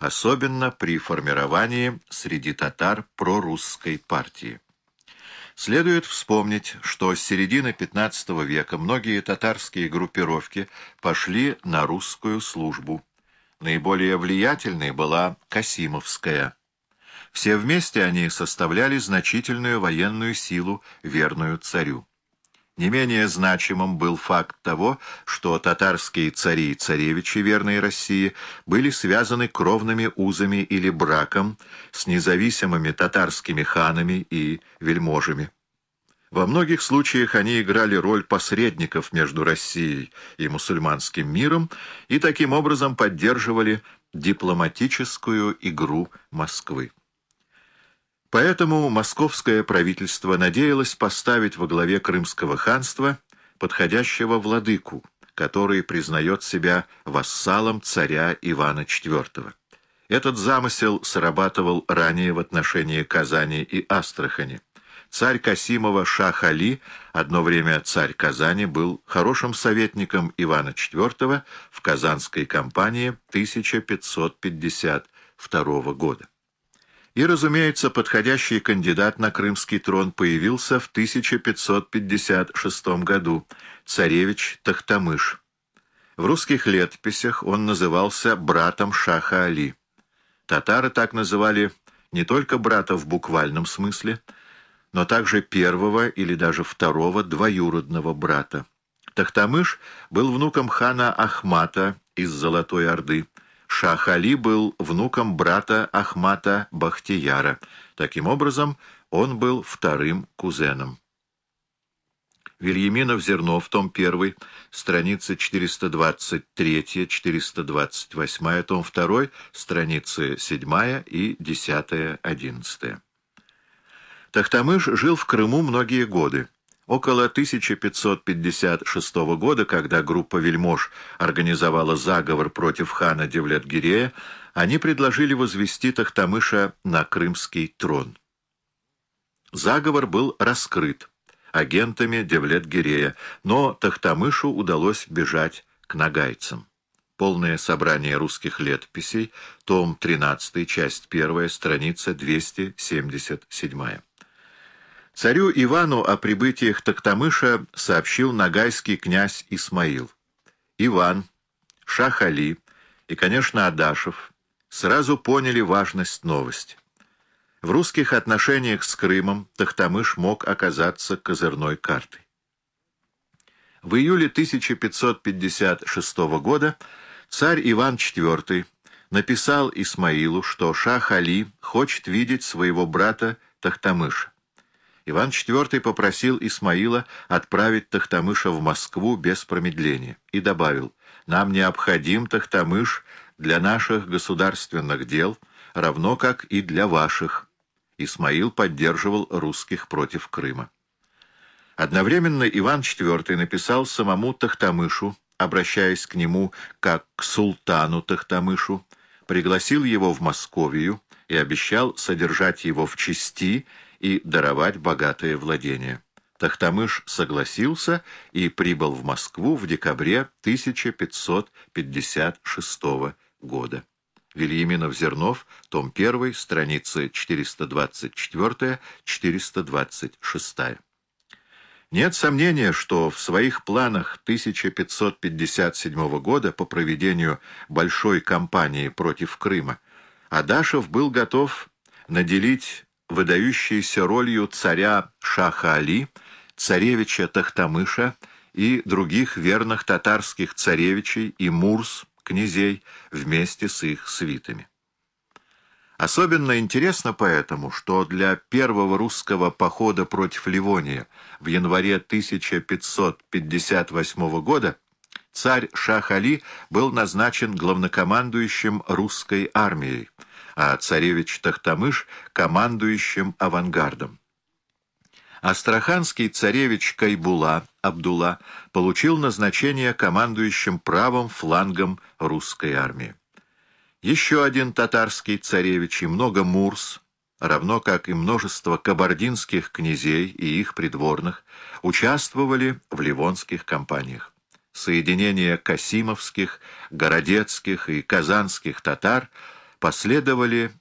особенно при формировании среди татар прорусской партии. Следует вспомнить, что с середины XV века многие татарские группировки пошли на русскую службу. Наиболее влиятельной была Касимовская. Все вместе они составляли значительную военную силу, верную царю. Не менее значимым был факт того, что татарские цари и царевичи верной России были связаны кровными узами или браком с независимыми татарскими ханами и вельможами. Во многих случаях они играли роль посредников между Россией и мусульманским миром и таким образом поддерживали дипломатическую игру Москвы. Поэтому московское правительство надеялось поставить во главе Крымского ханства подходящего владыку, который признает себя вассалом царя Ивана IV. Этот замысел срабатывал ранее в отношении Казани и Астрахани. Царь Касимова Шах-Али, одно время царь Казани, был хорошим советником Ивана IV в Казанской кампании 1552 года. И, разумеется, подходящий кандидат на крымский трон появился в 1556 году, царевич Тахтамыш. В русских летописях он назывался братом Шаха Али. Татары так называли не только брата в буквальном смысле, но также первого или даже второго двоюродного брата. Тахтамыш был внуком хана Ахмата из Золотой Орды, Шах Али был внуком брата Ахмата Бахтияра. Таким образом, он был вторым кузеном. Вильяминов Зернов, том 1, страницы 423-428, том 2, страницы 7 и 10-11. Тахтамыш жил в Крыму многие годы. Около 1556 года, когда группа вельмож организовала заговор против хана Девлет-Гирея, они предложили возвести Тахтамыша на крымский трон. Заговор был раскрыт агентами Девлет-Гирея, но Тахтамышу удалось бежать к нагайцам. Полное собрание русских летописей, том 13, часть 1, страница 277. Царю Ивану о прибытиях Токтамыша сообщил нагайский князь Исмаил. Иван, Шах-Али и, конечно, Адашев сразу поняли важность новости. В русских отношениях с Крымом Тахтамыш мог оказаться козырной картой. В июле 1556 года царь Иван IV написал Исмаилу, что Шах-Али хочет видеть своего брата Тахтамыша. Иван IV попросил Исмаила отправить Тахтамыша в Москву без промедления и добавил, «Нам необходим Тахтамыш для наших государственных дел, равно как и для ваших». Исмаил поддерживал русских против Крыма. Одновременно Иван IV написал самому Тахтамышу, обращаясь к нему как к султану Тахтамышу, пригласил его в Московию и обещал содержать его в чести и даровать богатое владение. Тахтамыш согласился и прибыл в Москву в декабре 1556 года. Вильяминов-Зернов, том 1, страницы 424-426. Нет сомнения, что в своих планах 1557 года по проведению большой кампании против Крыма Адашев был готов наделить выдающейся ролью царя Шаха Али, царевича Тахтамыша и других верных татарских царевичей и мурс, князей, вместе с их свитами. Особенно интересно поэтому, что для первого русского похода против Ливония в январе 1558 года царь Шах-Али был назначен главнокомандующим русской армией, а царевич Тахтамыш — командующим авангардом. Астраханский царевич Кайбула Абдулла получил назначение командующим правым флангом русской армии. Еще один татарский царевич и много мурс, равно как и множество кабардинских князей и их придворных, участвовали в ливонских кампаниях. Соединение касимовских, городецких и казанских татар – последовали